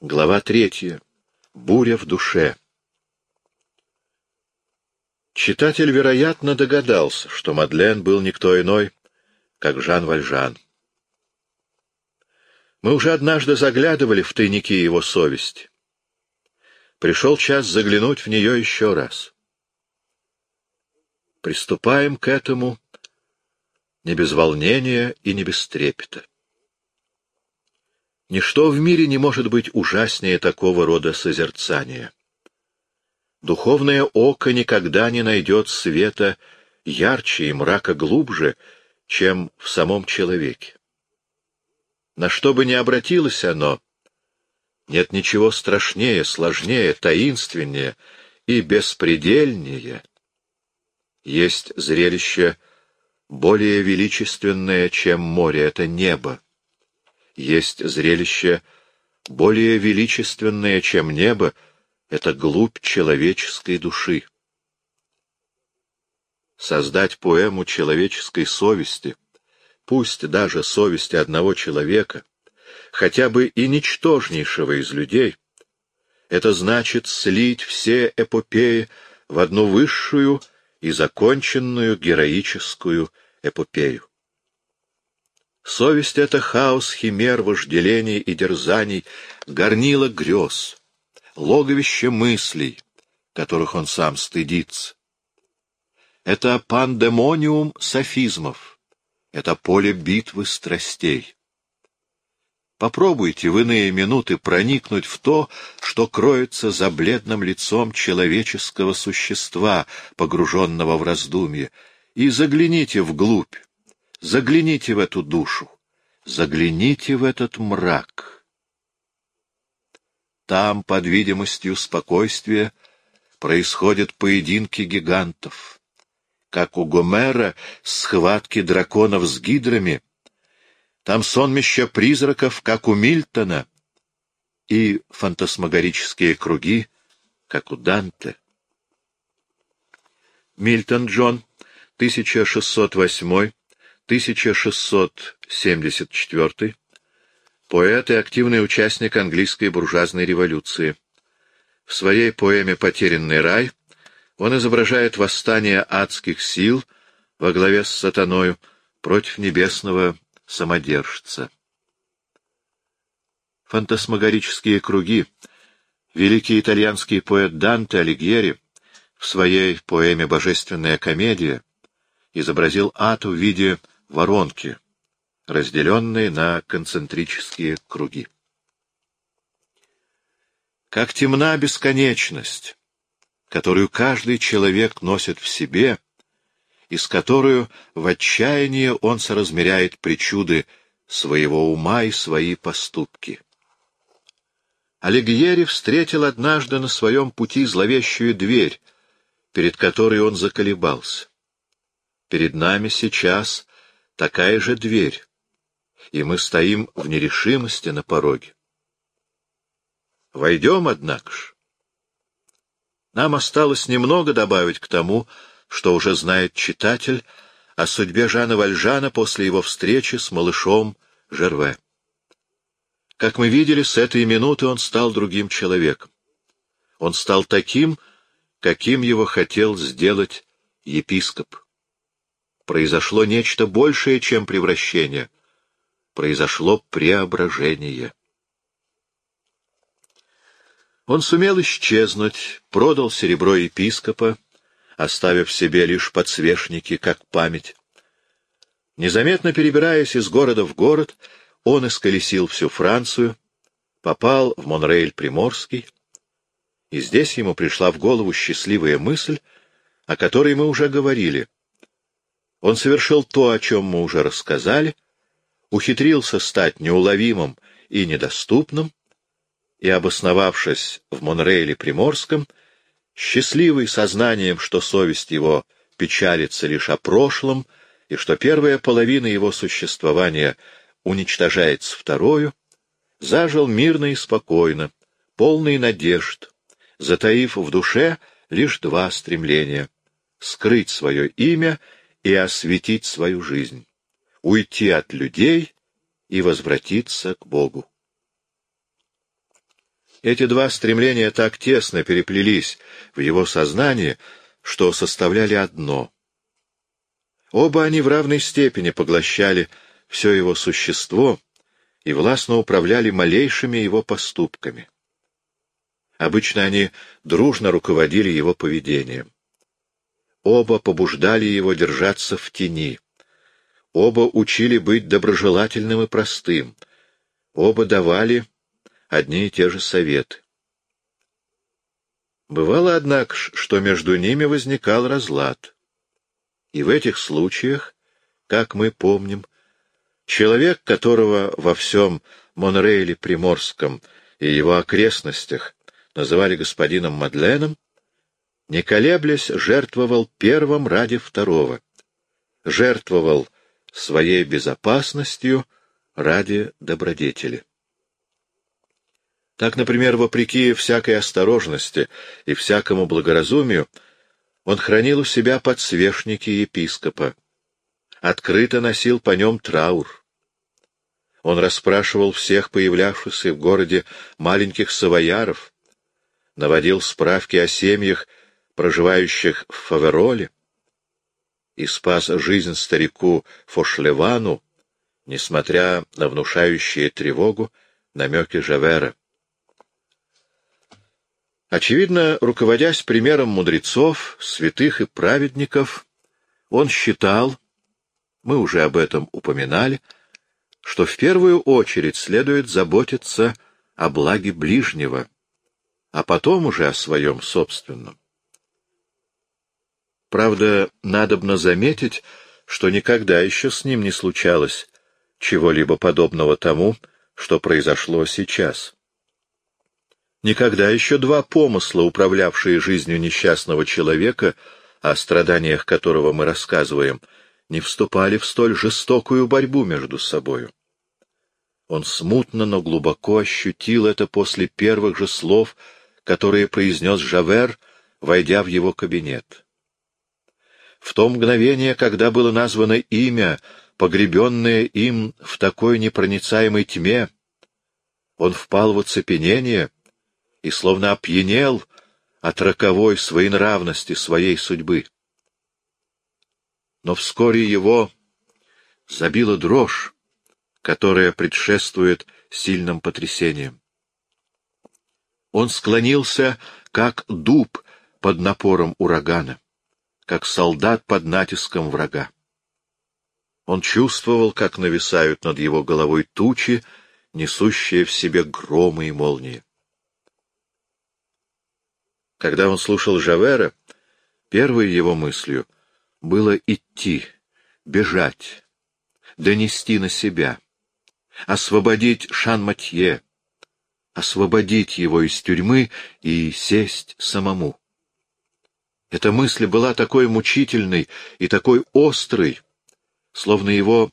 Глава третья. Буря в душе. Читатель, вероятно, догадался, что Мадлен был никто иной, как Жан Вальжан. Мы уже однажды заглядывали в тайники его совести. Пришел час заглянуть в нее еще раз. Приступаем к этому не без волнения и не без трепета. Ничто в мире не может быть ужаснее такого рода созерцания. Духовное око никогда не найдет света ярче и мрака глубже, чем в самом человеке. На что бы ни обратилось оно, нет ничего страшнее, сложнее, таинственнее и беспредельнее. Есть зрелище более величественное, чем море, это небо есть зрелище более величественное, чем небо, это глубь человеческой души. Создать поэму человеческой совести, пусть даже совести одного человека, хотя бы и ничтожнейшего из людей, это значит слить все эпопеи в одну высшую и законченную героическую эпопею. Совесть — это хаос химер, вожделений и дерзаний, горнило грез, логовище мыслей, которых он сам стыдится. Это пандемониум софизмов, это поле битвы страстей. Попробуйте в иные минуты проникнуть в то, что кроется за бледным лицом человеческого существа, погруженного в раздумье, и загляните вглубь, Загляните в эту душу, загляните в этот мрак. Там, под видимостью спокойствия, происходят поединки гигантов. Как у Гомера схватки драконов с гидрами, там сонмища призраков, как у Мильтона, и фантасмагорические круги, как у Данте. Мильтон Джон, 1608 1674, поэт и активный участник английской буржуазной революции. В своей поэме «Потерянный рай» он изображает восстание адских сил во главе с сатаною против небесного самодержца. Фантасмагорические круги великий итальянский поэт Данте Алигьери в своей поэме «Божественная комедия» изобразил ад в виде воронки, разделенные на концентрические круги. Как темна бесконечность, которую каждый человек носит в себе, и с которую в отчаянии он соразмеряет причуды своего ума и свои поступки. Алигьери встретил однажды на своем пути зловещую дверь, перед которой он заколебался. Перед нами сейчас такая же дверь, и мы стоим в нерешимости на пороге. Войдем, однако ж. Нам осталось немного добавить к тому, что уже знает читатель о судьбе Жана Вальжана после его встречи с малышом Жерве. Как мы видели, с этой минуты он стал другим человеком. Он стал таким, каким его хотел сделать епископ произошло нечто большее, чем превращение. Произошло преображение. Он сумел исчезнуть, продал серебро епископа, оставив себе лишь подсвечники, как память. Незаметно перебираясь из города в город, он исколесил всю Францию, попал в Монрейль-Приморский, и здесь ему пришла в голову счастливая мысль, о которой мы уже говорили — он совершил то, о чем мы уже рассказали, ухитрился стать неуловимым и недоступным, и, обосновавшись в Монрейле Приморском, счастливый сознанием, что совесть его печалится лишь о прошлом, и что первая половина его существования уничтожается второю, зажил мирно и спокойно, полный надежд, затаив в душе лишь два стремления — скрыть свое имя — и осветить свою жизнь, уйти от людей и возвратиться к Богу. Эти два стремления так тесно переплелись в его сознании, что составляли одно. Оба они в равной степени поглощали все его существо и властно управляли малейшими его поступками. Обычно они дружно руководили его поведением. Оба побуждали его держаться в тени. Оба учили быть доброжелательным и простым. Оба давали одни и те же советы. Бывало, однако, что между ними возникал разлад. И в этих случаях, как мы помним, человек, которого во всем Монрейле Приморском и его окрестностях называли господином Мадленом, не колеблясь, жертвовал первым ради второго, жертвовал своей безопасностью ради добродетели. Так, например, вопреки всякой осторожности и всякому благоразумию, он хранил у себя подсвечники епископа, открыто носил по нем траур. Он расспрашивал всех появлявшихся в городе маленьких савояров, наводил справки о семьях, проживающих в Фавероле, и спас жизнь старику Фошлевану, несмотря на внушающие тревогу намеки Жавера. Очевидно, руководясь примером мудрецов, святых и праведников, он считал, мы уже об этом упоминали, что в первую очередь следует заботиться о благе ближнего, а потом уже о своем собственном. Правда, надобно заметить, что никогда еще с ним не случалось чего-либо подобного тому, что произошло сейчас. Никогда еще два помысла, управлявшие жизнью несчастного человека, о страданиях которого мы рассказываем, не вступали в столь жестокую борьбу между собою. Он смутно, но глубоко ощутил это после первых же слов, которые произнес Жавер, войдя в его кабинет. В то мгновение, когда было названо имя, погребенное им в такой непроницаемой тьме, он впал в оцепенение — и словно опьянел от роковой своенравности своей судьбы. Но вскоре его забила дрожь, которая предшествует сильным потрясениям. Он склонился, как дуб под напором урагана, как солдат под натиском врага. Он чувствовал, как нависают над его головой тучи, несущие в себе громы и молнии. Когда он слушал Жавера, первой его мыслью было идти, бежать, донести на себя, освободить Шан-Матье, освободить его из тюрьмы и сесть самому. Эта мысль была такой мучительной и такой острой, словно его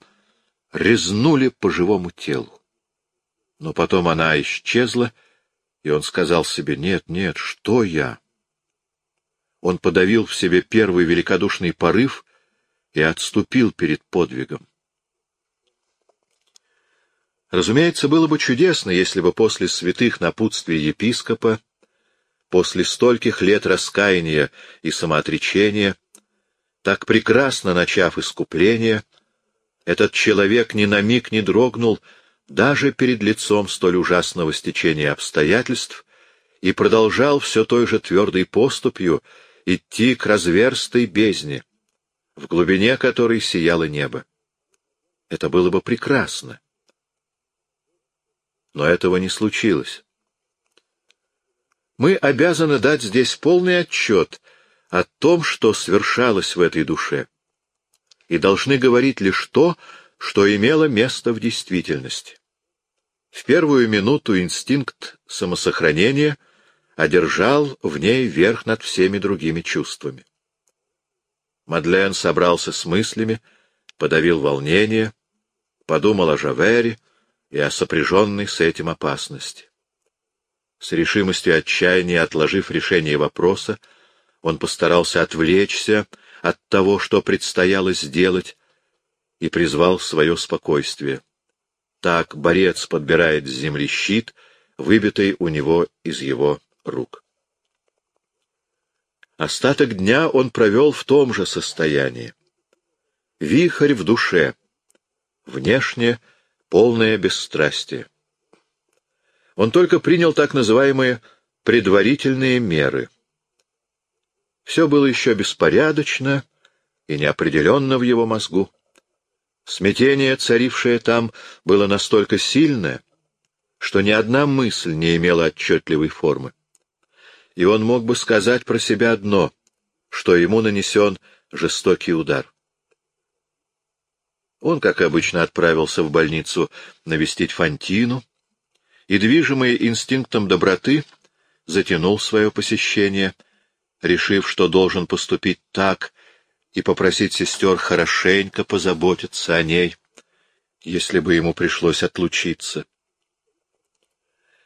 резнули по живому телу. Но потом она исчезла, и он сказал себе, нет, нет, что я? Он подавил в себе первый великодушный порыв и отступил перед подвигом. Разумеется, было бы чудесно, если бы после святых напутствий епископа, после стольких лет раскаяния и самоотречения, так прекрасно начав искупление, этот человек ни на миг не дрогнул даже перед лицом столь ужасного стечения обстоятельств и продолжал все той же твердой поступью идти к разверстой бездне, в глубине которой сияло небо. Это было бы прекрасно. Но этого не случилось. Мы обязаны дать здесь полный отчет о том, что свершалось в этой душе, и должны говорить лишь то, что имело место в действительности. В первую минуту инстинкт самосохранения одержал в ней верх над всеми другими чувствами. Мадлен собрался с мыслями, подавил волнение, подумал о Жавере и о сопряженной с этим опасности. С решимостью отчаяния отложив решение вопроса, он постарался отвлечься от того, что предстояло сделать, и призвал свое спокойствие. Так борец подбирает с земли щит, выбитой у него из его рук. Остаток дня он провел в том же состоянии. Вихрь в душе, внешне полное бесстрастие. Он только принял так называемые предварительные меры. Все было еще беспорядочно и неопределенно в его мозгу. Смятение, царившее там, было настолько сильное, что ни одна мысль не имела отчетливой формы. И он мог бы сказать про себя одно, что ему нанесен жестокий удар. Он, как обычно, отправился в больницу навестить Фантину и, движимый инстинктом доброты, затянул свое посещение, решив, что должен поступить так, и попросить сестер хорошенько позаботиться о ней, если бы ему пришлось отлучиться.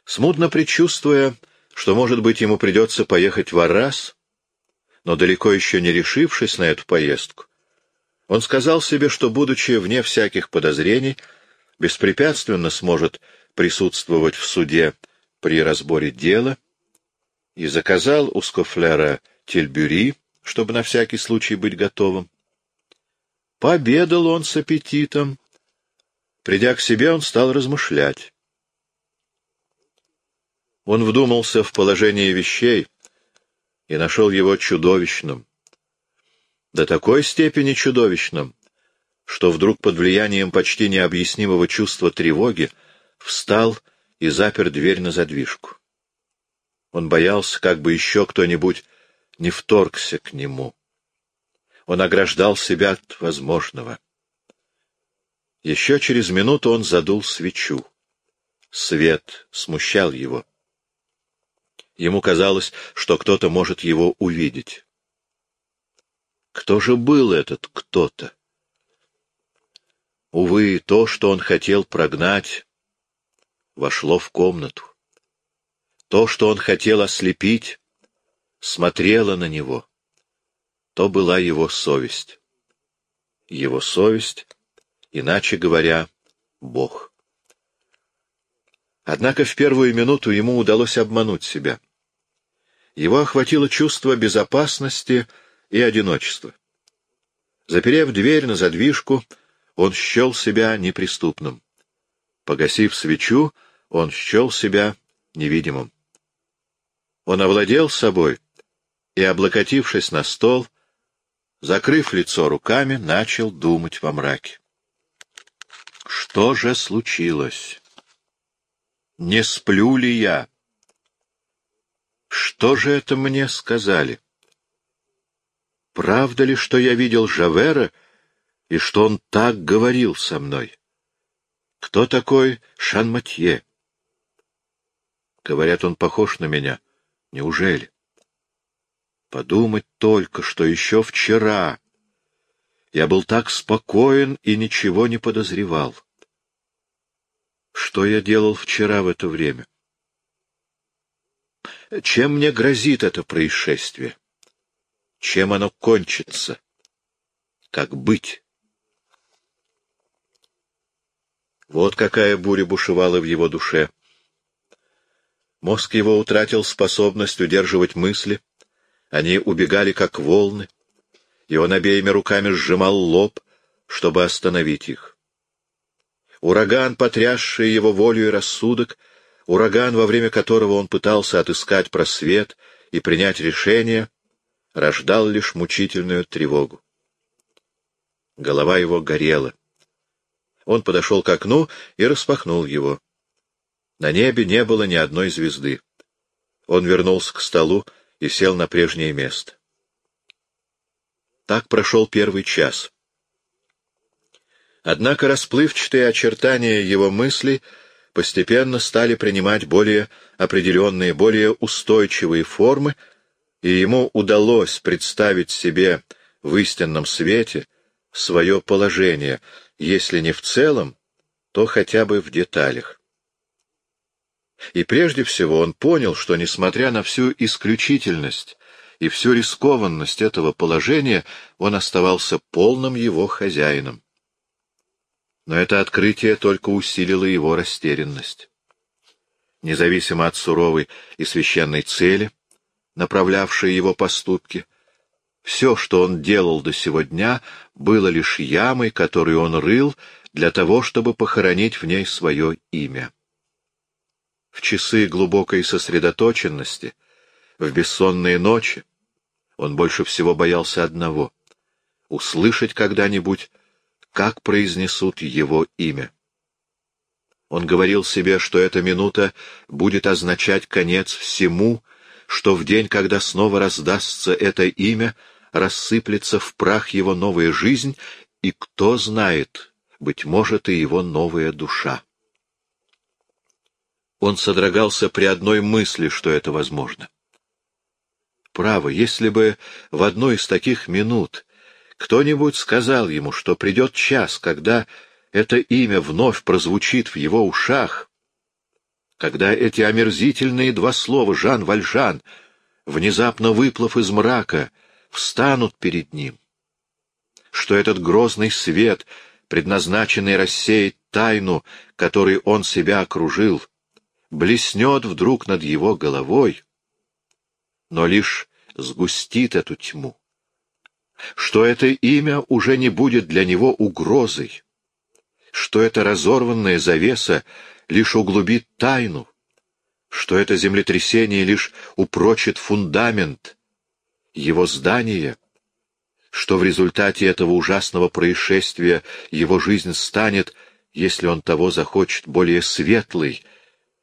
Смутно предчувствуя, что, может быть, ему придется поехать в Арас, но далеко еще не решившись на эту поездку, он сказал себе, что, будучи вне всяких подозрений, беспрепятственно сможет присутствовать в суде при разборе дела, и заказал у Скофлера Тельбюри, чтобы на всякий случай быть готовым. Пообедал он с аппетитом. Придя к себе, он стал размышлять. Он вдумался в положение вещей и нашел его чудовищным. До такой степени чудовищным, что вдруг под влиянием почти необъяснимого чувства тревоги встал и запер дверь на задвижку. Он боялся, как бы еще кто-нибудь не вторгся к нему. Он ограждал себя от возможного. Еще через минуту он задул свечу. Свет смущал его. Ему казалось, что кто-то может его увидеть. Кто же был этот кто-то? Увы, то, что он хотел прогнать, вошло в комнату. То, что он хотел ослепить, смотрела на него, то была его совесть. Его совесть, иначе говоря, Бог. Однако в первую минуту ему удалось обмануть себя. Его охватило чувство безопасности и одиночества. Заперев дверь на задвижку, он счел себя неприступным. Погасив свечу, он счел себя невидимым. Он овладел собой и, облокотившись на стол, закрыв лицо руками, начал думать во мраке. Что же случилось? Не сплю ли я? Что же это мне сказали? Правда ли, что я видел Жавера и что он так говорил со мной? Кто такой Шанматье? Говорят, он похож на меня. Неужели? Подумать только, что еще вчера я был так спокоен и ничего не подозревал. Что я делал вчера в это время? Чем мне грозит это происшествие? Чем оно кончится? Как быть? Вот какая буря бушевала в его душе. Мозг его утратил способность удерживать мысли, они убегали, как волны, и он обеими руками сжимал лоб, чтобы остановить их. Ураган, потрясший его волю и рассудок, ураган, во время которого он пытался отыскать просвет и принять решение, рождал лишь мучительную тревогу. Голова его горела. Он подошел к окну и распахнул его. На небе не было ни одной звезды. Он вернулся к столу и сел на прежнее место. Так прошел первый час. Однако расплывчатые очертания его мыслей постепенно стали принимать более определенные, более устойчивые формы, и ему удалось представить себе в истинном свете свое положение, если не в целом, то хотя бы в деталях. И прежде всего он понял, что, несмотря на всю исключительность и всю рискованность этого положения, он оставался полным его хозяином. Но это открытие только усилило его растерянность. независимо от суровой и священной цели, направлявшей его поступки, все, что он делал до сего дня, было лишь ямой, которую он рыл для того, чтобы похоронить в ней свое имя. В часы глубокой сосредоточенности, в бессонные ночи, он больше всего боялся одного — услышать когда-нибудь, как произнесут его имя. Он говорил себе, что эта минута будет означать конец всему, что в день, когда снова раздастся это имя, рассыплется в прах его новая жизнь, и кто знает, быть может, и его новая душа. Он содрогался при одной мысли, что это возможно. Право, если бы в одной из таких минут кто-нибудь сказал ему, что придет час, когда это имя вновь прозвучит в его ушах, когда эти омерзительные два слова «Жан Вальжан», внезапно выплыв из мрака, встанут перед ним, что этот грозный свет, предназначенный рассеять тайну, которой он себя окружил, блеснет вдруг над его головой, но лишь сгустит эту тьму, что это имя уже не будет для него угрозой, что эта разорванная завеса лишь углубит тайну, что это землетрясение лишь упрочит фундамент его здания, что в результате этого ужасного происшествия его жизнь станет, если он того захочет, более светлой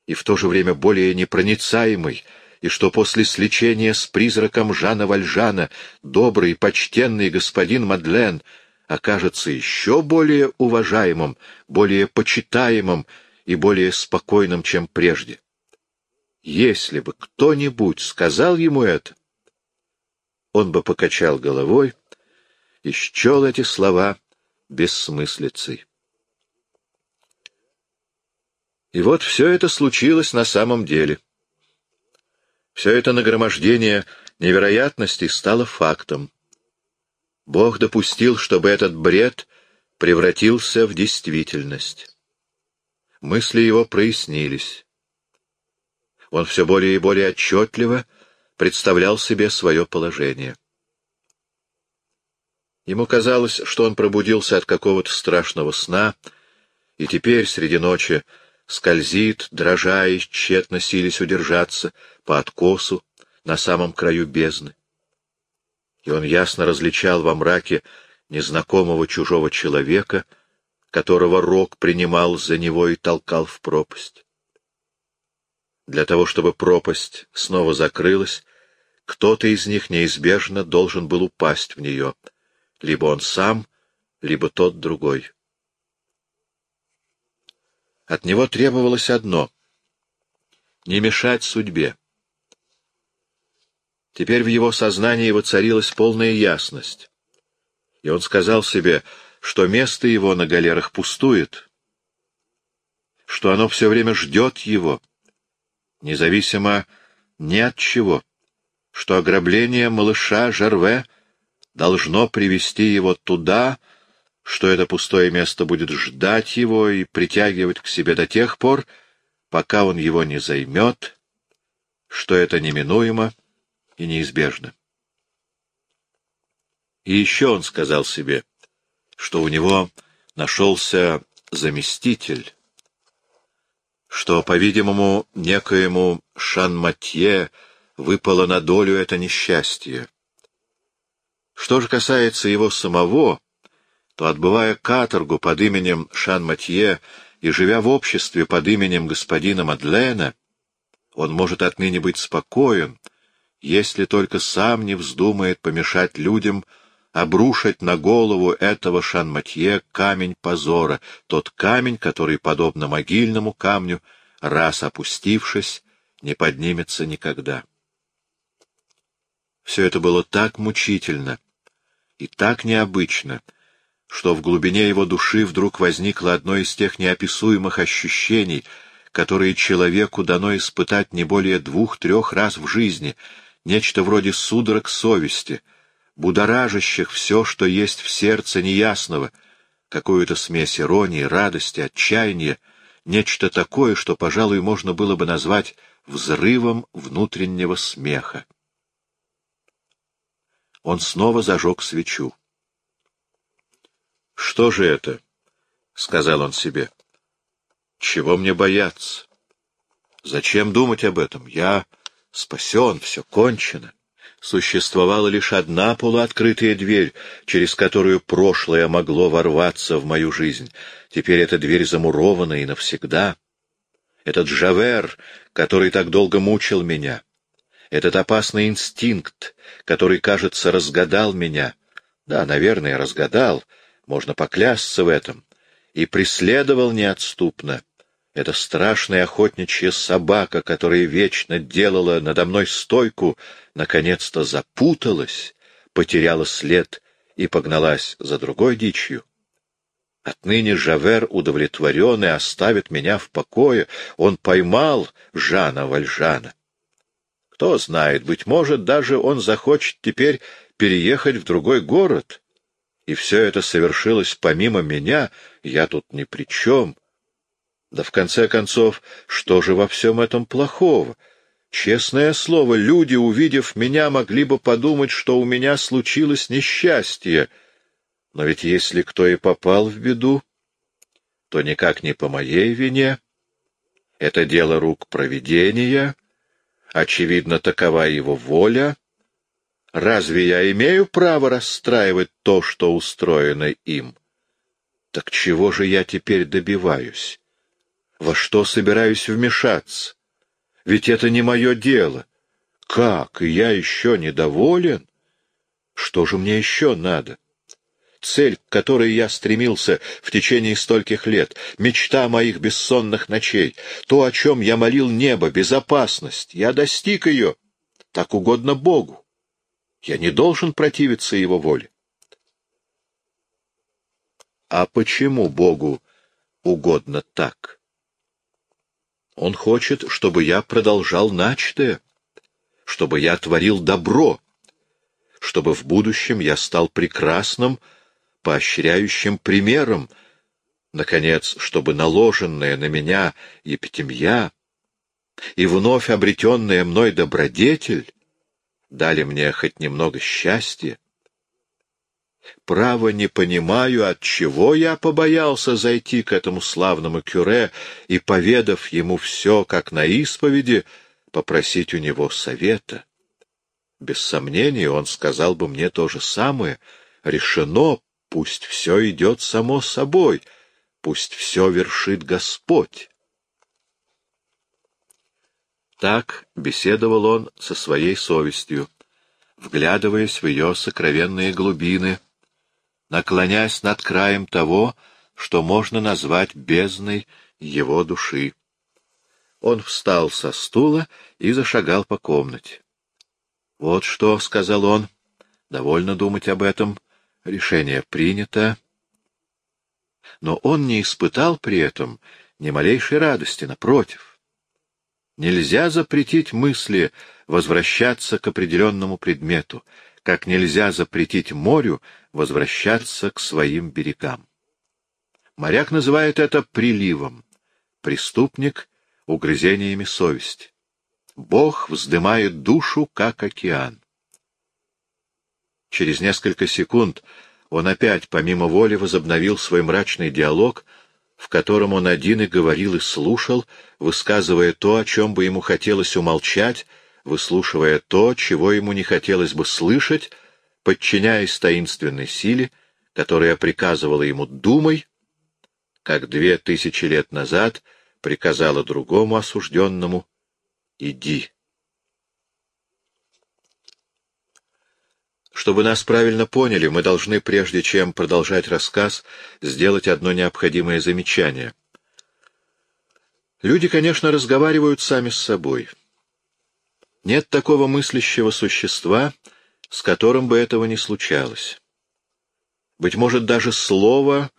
и в то же время более непроницаемой, и что после сличения с призраком Жана Вальжана добрый, почтенный господин Мадлен — окажется еще более уважаемым, более почитаемым и более спокойным, чем прежде. Если бы кто-нибудь сказал ему это, он бы покачал головой и счел эти слова бессмыслицей. И вот все это случилось на самом деле. Все это нагромождение невероятностей стало фактом. Бог допустил, чтобы этот бред превратился в действительность. Мысли его прояснились. Он все более и более отчетливо представлял себе свое положение. Ему казалось, что он пробудился от какого-то страшного сна, и теперь среди ночи скользит, дрожа и тщетно сились удержаться по откосу на самом краю бездны и он ясно различал во мраке незнакомого чужого человека, которого Рок принимал за него и толкал в пропасть. Для того, чтобы пропасть снова закрылась, кто-то из них неизбежно должен был упасть в нее, либо он сам, либо тот другой. От него требовалось одно — не мешать судьбе. Теперь в его сознании воцарилась полная ясность. И он сказал себе, что место его на галерах пустует, что оно все время ждет его, независимо ни от чего, что ограбление малыша Жерве должно привести его туда, что это пустое место будет ждать его и притягивать к себе до тех пор, пока он его не займет, что это неминуемо, и неизбежно. И еще он сказал себе, что у него нашелся заместитель, что, по-видимому, некоему Шанматье выпало на долю это несчастье. Что же касается его самого, то, отбывая каторгу под именем Шан-Матье и живя в обществе под именем господина Мадлена, он может отныне быть спокоен — если только сам не вздумает помешать людям обрушить на голову этого Шанматье камень позора, тот камень, который, подобно могильному камню, раз опустившись, не поднимется никогда. Все это было так мучительно и так необычно, что в глубине его души вдруг возникло одно из тех неописуемых ощущений, которые человеку дано испытать не более двух-трех раз в жизни — нечто вроде судорог совести, будоражащих все, что есть в сердце неясного, какую-то смесь иронии, радости, отчаяния, нечто такое, что, пожалуй, можно было бы назвать взрывом внутреннего смеха. Он снова зажег свечу. «Что же это?» — сказал он себе. «Чего мне бояться? Зачем думать об этом? Я спасен, все кончено. Существовала лишь одна полуоткрытая дверь, через которую прошлое могло ворваться в мою жизнь. Теперь эта дверь замурована и навсегда. Этот Жавер, который так долго мучил меня, этот опасный инстинкт, который, кажется, разгадал меня, да, наверное, разгадал, можно поклясться в этом, и преследовал неотступно, эта страшная охотничья собака, которая вечно делала надо мной стойку, наконец-то запуталась, потеряла след и погналась за другой дичью. Отныне Жавер, удовлетворенный, оставит меня в покое. Он поймал Жана Вальжана. Кто знает, быть может, даже он захочет теперь переехать в другой город. И все это совершилось помимо меня, я тут ни при чем. Да в конце концов, что же во всем этом плохого? Честное слово, люди, увидев меня, могли бы подумать, что у меня случилось несчастье. Но ведь если кто и попал в беду, то никак не по моей вине. Это дело рук провидения. Очевидно, такова его воля. Разве я имею право расстраивать то, что устроено им? Так чего же я теперь добиваюсь? Во что собираюсь вмешаться? Ведь это не мое дело. Как? И я еще недоволен? Что же мне еще надо? Цель, к которой я стремился в течение стольких лет, мечта моих бессонных ночей, то, о чем я молил небо, безопасность, я достиг ее. Так угодно Богу. Я не должен противиться его воле. А почему Богу угодно так? Он хочет, чтобы я продолжал начатое, чтобы я творил добро, чтобы в будущем я стал прекрасным, поощряющим примером, наконец, чтобы наложенная на меня епитемья и вновь обретенная мной добродетель дали мне хоть немного счастья, Право не понимаю, от чего я побоялся зайти к этому славному кюре и, поведав ему все, как на исповеди, попросить у него совета. Без сомнения, он сказал бы мне то же самое. Решено, пусть все идет само собой, пусть все вершит Господь. Так беседовал он со своей совестью, вглядываясь в ее сокровенные глубины — наклонясь над краем того, что можно назвать бездной его души. Он встал со стула и зашагал по комнате. — Вот что, — сказал он, — довольно думать об этом, решение принято. Но он не испытал при этом ни малейшей радости, напротив. Нельзя запретить мысли возвращаться к определенному предмету, как нельзя запретить морю возвращаться к своим берегам. Моряк называет это приливом, преступник — угрызениями совести. Бог вздымает душу, как океан. Через несколько секунд он опять, помимо воли, возобновил свой мрачный диалог, в котором он один и говорил, и слушал, высказывая то, о чем бы ему хотелось умолчать, выслушивая то, чего ему не хотелось бы слышать, подчиняясь таинственной силе, которая приказывала ему «думай», как две тысячи лет назад приказала другому осужденному «иди». Чтобы нас правильно поняли, мы должны, прежде чем продолжать рассказ, сделать одно необходимое замечание. Люди, конечно, разговаривают сами с собой — нет такого мыслящего существа, с которым бы этого не случалось. Быть может, даже слово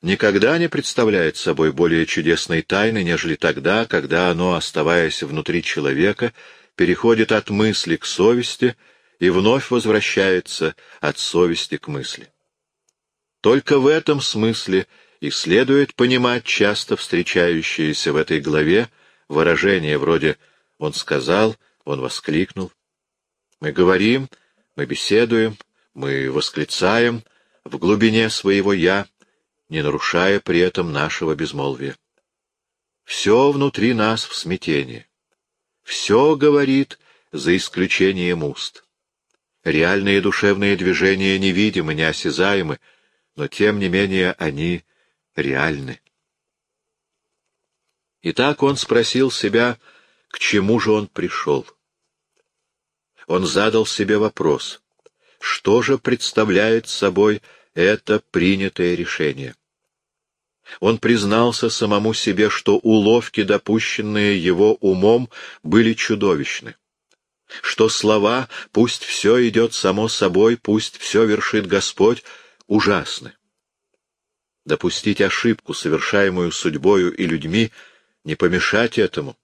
никогда не представляет собой более чудесной тайны, нежели тогда, когда оно, оставаясь внутри человека, переходит от мысли к совести и вновь возвращается от совести к мысли. Только в этом смысле и следует понимать часто встречающиеся в этой главе выражения вроде «он сказал», «он воскликнул». Мы говорим, мы беседуем, мы восклицаем в глубине своего «я», не нарушая при этом нашего безмолвия. Все внутри нас в смятении. Все говорит, за исключением уст. Реальные душевные движения невидимы, неосязаемы, но тем не менее они реальны. Итак, он спросил себя, к чему же он пришел. Он задал себе вопрос, что же представляет собой это принятое решение. Он признался самому себе, что уловки, допущенные его умом, были чудовищны. Что слова «пусть все идет само собой, пусть все вершит Господь» ужасны. Допустить ошибку, совершаемую судьбою и людьми, не помешать этому.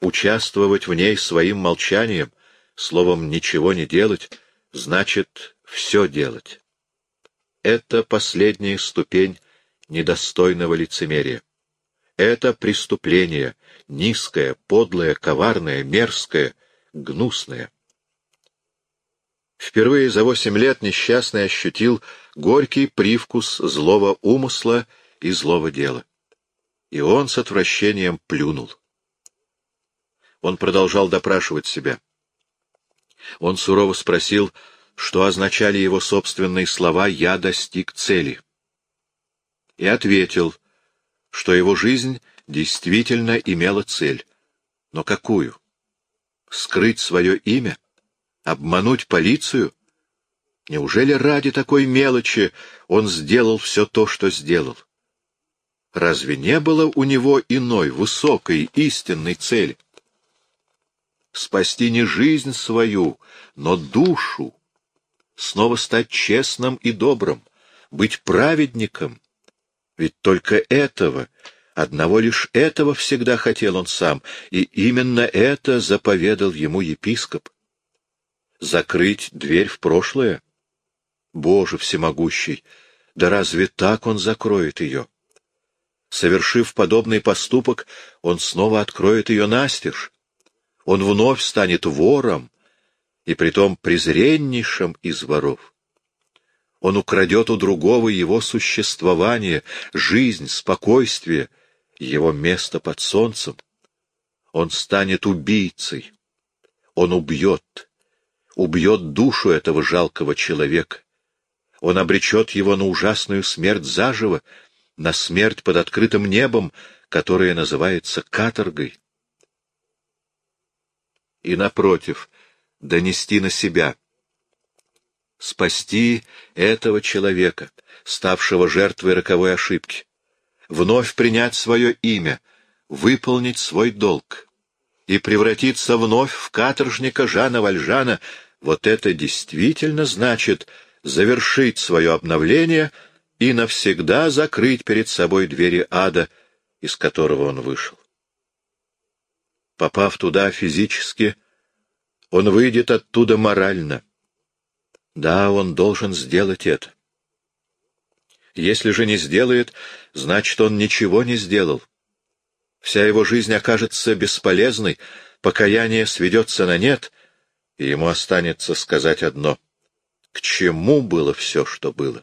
Участвовать в ней своим молчанием, словом, ничего не делать, значит все делать. Это последняя ступень недостойного лицемерия. Это преступление, низкое, подлое, коварное, мерзкое, гнусное. Впервые за восемь лет несчастный ощутил горький привкус злого умысла и злого дела. И он с отвращением плюнул. Он продолжал допрашивать себя. Он сурово спросил, что означали его собственные слова «я достиг цели» и ответил, что его жизнь действительно имела цель. Но какую? Скрыть свое имя? Обмануть полицию? Неужели ради такой мелочи он сделал все то, что сделал? Разве не было у него иной, высокой, истинной цели? Спасти не жизнь свою, но душу, снова стать честным и добрым, быть праведником, ведь только этого, одного лишь этого всегда хотел он сам, и именно это заповедал ему епископ. Закрыть дверь в прошлое? Боже всемогущий, да разве так он закроет ее? Совершив подобный поступок, он снова откроет ее настежь. Он вновь станет вором, и притом презреннейшим из воров. Он украдет у другого его существование, жизнь, спокойствие, его место под солнцем. Он станет убийцей. Он убьет, убьет душу этого жалкого человека. Он обречет его на ужасную смерть заживо, на смерть под открытым небом, которая называется каторгой. И, напротив, донести на себя — спасти этого человека, ставшего жертвой роковой ошибки, вновь принять свое имя, выполнить свой долг и превратиться вновь в каторжника Жана Вальжана, вот это действительно значит завершить свое обновление и навсегда закрыть перед собой двери ада, из которого он вышел. Попав туда физически, он выйдет оттуда морально, да, он должен сделать это. Если же не сделает, значит, он ничего не сделал. Вся его жизнь окажется бесполезной, покаяние сведется на нет, и ему останется сказать одно — к чему было все, что было?